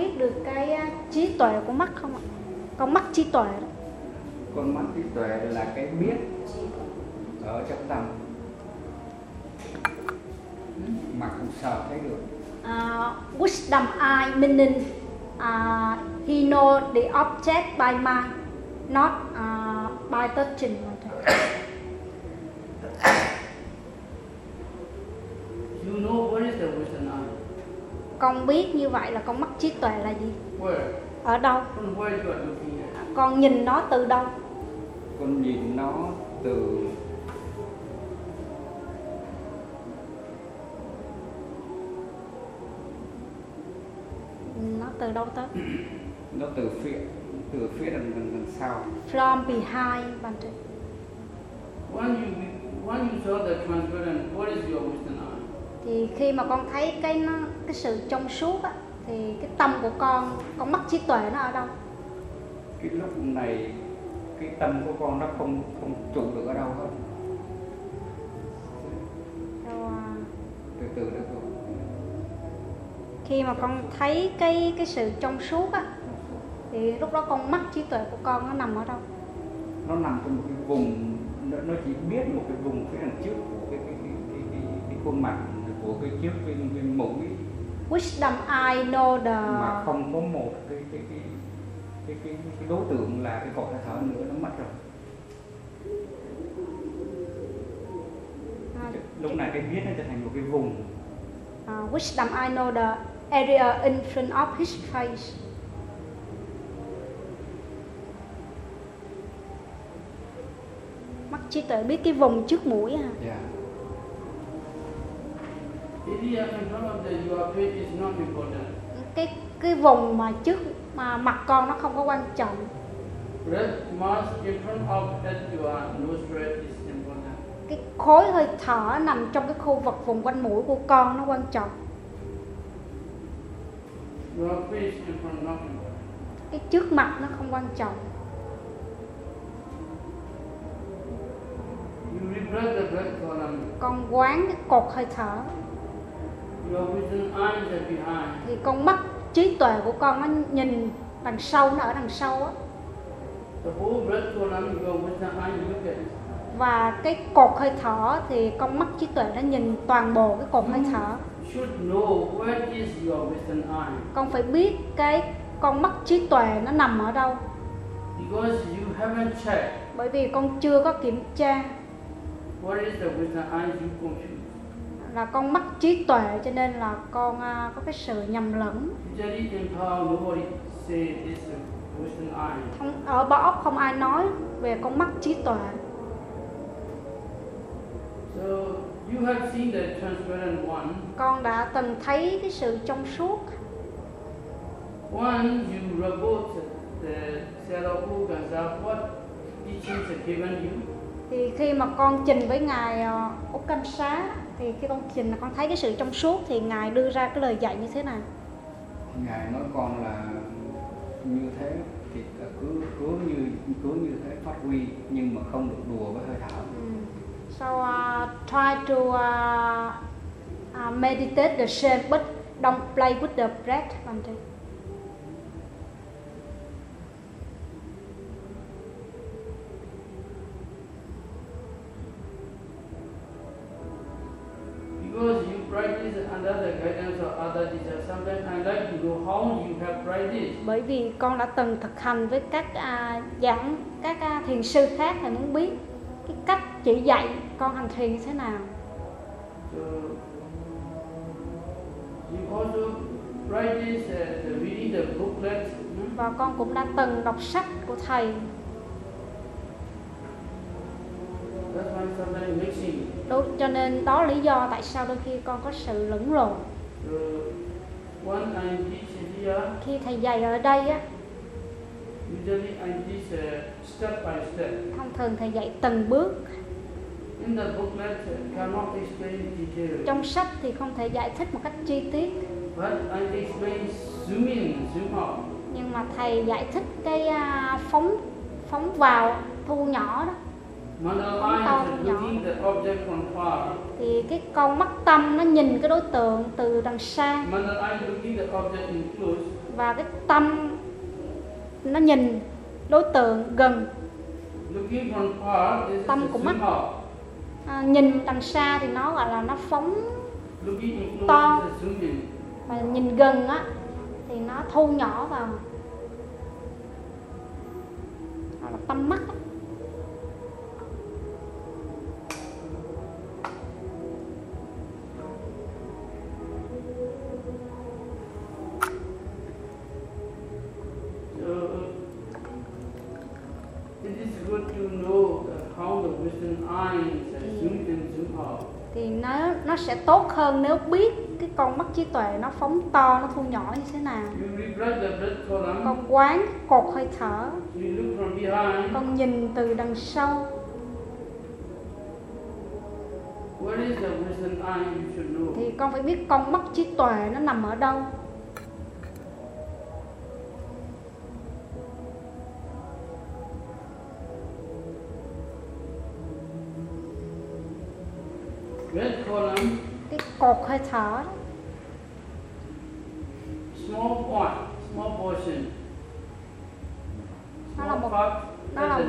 biết được cái à, trí tuệ của mắt không ạ? Con mắt trí tuệ đó. Con mắt trí tuệ là cái biết ở trong tâm. Mà cũng sờ thấy được. Uh, wisdom eye meaning uh, he know the object by mind not uh, by touching You know what is the wisdom eye? Con biết như vậy là con mắt trí tuệ là gì? Ở đâu? At? con nhìn nó từ đâu? Con nhìn nó từ nó từ đâu tới? Nó từ phía từ phía đằng, đằng, đằng sau. From behind bạn chị When you when you saw the transparent, what is your wisdom? Eye? thì khi mà con thấy cái nó cái sự trong suốt á thì cái tâm của con con mắt trí tuệ nó ở đâu? Cái lúc này cái tâm của con nó không không trụ được ở đâu hết. Đâu, à, từ từ đó thôi. khi mà con thấy cái cái sự trong suốt á thì lúc đó con mắt trí tuệ của con nó nằm ở đâu? Nó nằm trong một cái vùng nó, nó chỉ biết một cái vùng phía đằng trước của cái cái cái cái, cái, cái khuôn mặt của cái trước cái, cái mũi wisdom I know the mà không có một cái cái cái cái cái, cái đối tượng là cái cột hơi thở nữa nó mất rồi. À, lúc này cái biết nó trở thành một cái vùng. À, wisdom I know the area in front of his face? Mắt trí tuệ biết cái vùng trước mũi à? Yeah. Cái cái vùng mà trước mà mặt con nó không có quan trọng. Cái khối hơi thở nằm trong cái khu vực vùng quanh mũi của con nó quan trọng. Cái trước mặt nó không quan trọng. Con quán cái cột hơi thở thì con mắt trí tuệ của con nó nhìn đằng sau nó ở đằng sau á. Và cái cột hơi thở thì con mắt trí tuệ nó nhìn toàn bộ cái cột hơi thở. Con phải biết cái con mắt trí tuệ nó nằm ở đâu. Bởi vì con chưa có kiểm tra. What is the wisdom eye you confuse. Là con mắt trí tuệ cho nên là con à, có cái sự nhầm lẫn không, ở bảo ốc không ai nói về con mắt trí tuệ So you have seen the transparent one. con đã từng thấy cái sự trong suốt One, you report the what teachings are given you. Thì khi mà con trình với ngài ờ, úc canh xá thì khi con trình là con thấy cái sự trong suốt thì ngài đưa ra cái lời dạy như thế nào ngài nói con là như thế thì cứ cứ như cứ như thế phát huy nhưng mà không được đùa với hơi thở Mm. So uh, try to uh, uh, meditate the same, but don't play with the breath. Bante. Bởi vì con đã từng thực hành với các à, giảng các à, thiền sư khác thì muốn biết cái cách chỉ dạy con hành thiền như thế nào. So you also practice uh, the reading the booklet. Và con cũng đã từng đọc sách của thầy. Đó, cho nên đó lý do tại sao đôi khi con có sự lẫn lộn. Khi thầy dạy ở đây á, uh, step by step. thông thường thầy dạy từng bước. Uh. Trong sách thì không thể giải thích một cách chi tiết. Nhưng mà thầy giải thích cái à, phóng phóng vào thu nhỏ đó Phóng nhỏ. looking the object from far. thì cái con mắt tâm nó nhìn cái đối tượng từ đằng xa và cái tâm nó nhìn đối tượng gần Tâm của mắt. à, nhìn đằng xa thì nó gọi là nó phóng To. và nhìn gần á thì nó thu nhỏ vào là tâm mắt á. Good to know how the Western eyes are zoom in, zoom out. thì nó nó sẽ tốt hơn nếu biết cái con mắt trí tuệ nó phóng to nó thu nhỏ như thế nào. Con quán cột hơi thở. Con nhìn từ đằng sau. What is the Western eye you should know? thì con phải biết con mắt trí tuệ nó nằm ở đâu Breath column, cái cột hơi thở small part, small portion. Nó là một- nó là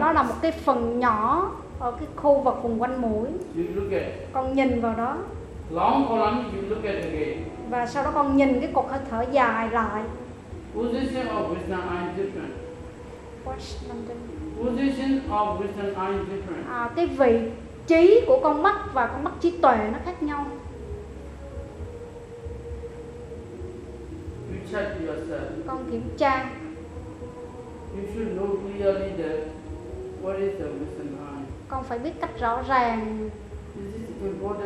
nó là một cái phần nhỏ ở cái khu vực vùng quanh mũi You look at con nhìn vào đó long column. You look at again. và sau đó con nhìn cái cột hơi thở dài lại Position of Western eye different. Watch London. Position of Western eye different. à, cái vị trí của con mắt và con mắt trí tuệ nó khác nhau. Con kiểm tra. Con phải biết cách rõ ràng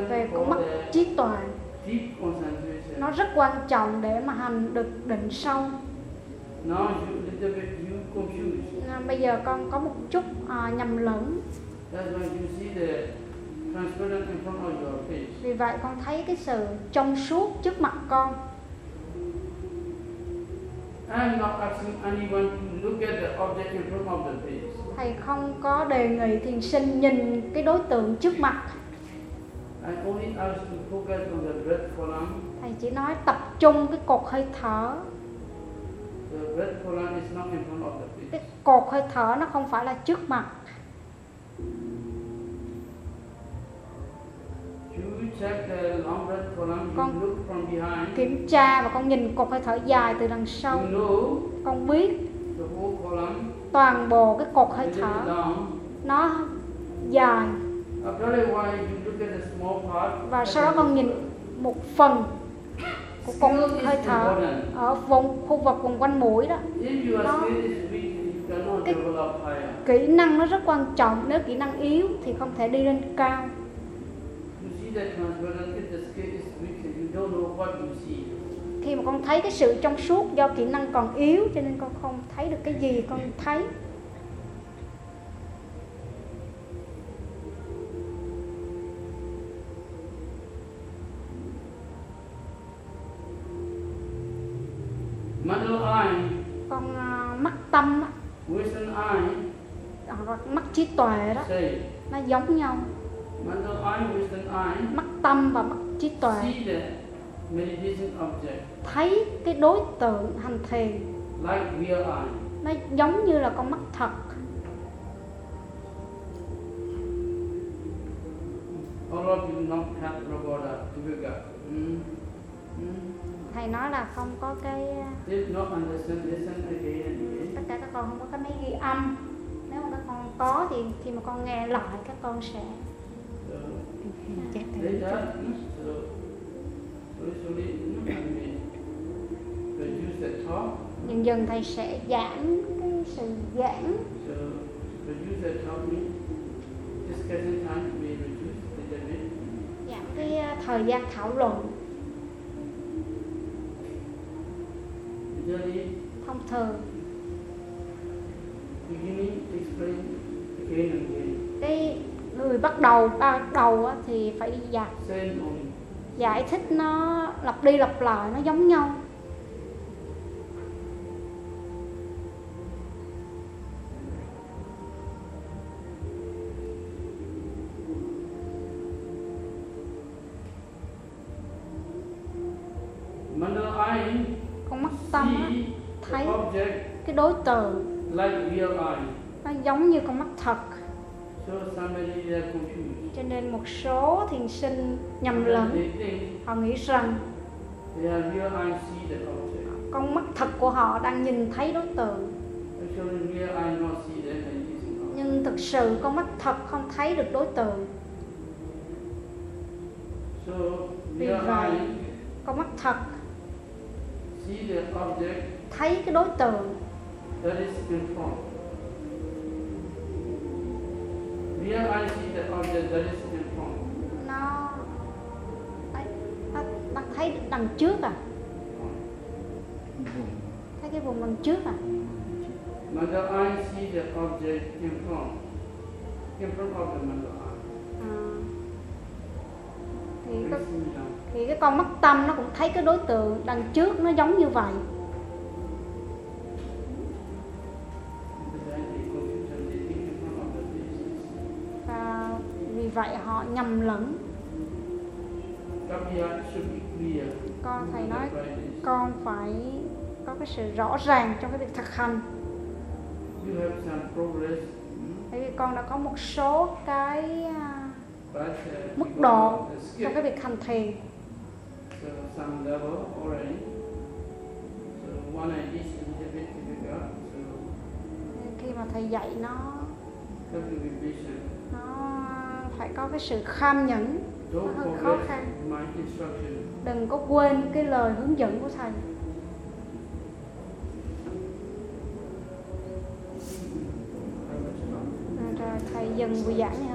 về con mắt trí tuệ? nó rất quan trọng để mà hành được định sâu. À, bây giờ con có một chút à, nhầm lẫn Vì vậy con thấy cái sự trong suốt trước mặt con. Thầy không có đề nghị thiền sinh nhìn cái đối tượng trước mặt. Thầy chỉ nói tập trung cái cột hơi thở. The breath column is not in front of the face. cái cột hơi thở nó không phải là trước mặt Con- kiểm tra và con nhìn cột hơi thở dài từ đằng sau. Con biết toàn bộ cái cột hơi thở. nó dài. Và sau đó con nhìn một phần của cột hơi thở ở vùng khu vực vùng quanh mũi đó. Nó- Cái- higher. kỹ năng nó rất quan trọng nếu kỹ năng yếu thì không thể đi lên cao. Khi mà con thấy cái sự trong suốt do kỹ năng còn yếu cho nên con không thấy được cái gì con thấy mắt trí tuệ đó. Nó giống nhau. Mắt tâm và mắt trí tuệ. Thấy cái đối tượng hành thiền. Nó giống như là con mắt thật. Mm. Mm. thầy nói là không có cái tất cả các con không có cái máy ghi âm. Nếu mà các con có thì khi mà con nghe lại các con sẽ dần dần thầy sẽ giảm cái sự bit. giảm cái à, thời gian thảo luận. Thông thường beginning explain again and again. Cái người bắt đầu bắt đầu á, thì phải giải giải thích nó lặp đi lặp lại nó giống nhau like real eye. nó giống như con mắt thật So somebody is confused. cho nên một số thiền sinh nhầm lẫn họ nghĩ rằng they are real eye see the object. con mắt thật của họ đang nhìn thấy đối tượng Actually, real eye not see them and using object. nhưng thực sự con mắt thật không thấy được đối tượng So Vì vậy, con mắt thật thấy cái đối tượng that is in front. Real eye see the object that is in front. nó nó thấy đằng trước à thấy cái vùng đằng trước à Mother eye see the object in front. In front of the mother eye. à, thì cái, thì cái con mắt tâm nó cũng thấy cái đối tượng đằng trước nó giống như vậy vậy họ nhầm lẫn. Con thầy nói con phải có cái sự rõ ràng trong cái việc thực hành. Hmm, bởi vì con đã có một số cái à, mức độ trong cái việc hành thiền. Khi mà thầy dạy nó nó phải có cái sự kham nhẫn Nó hơi khó khăn. đừng có quên cái lời hướng dẫn của thầy. À, rồi thầy dừng buổi giảng ngày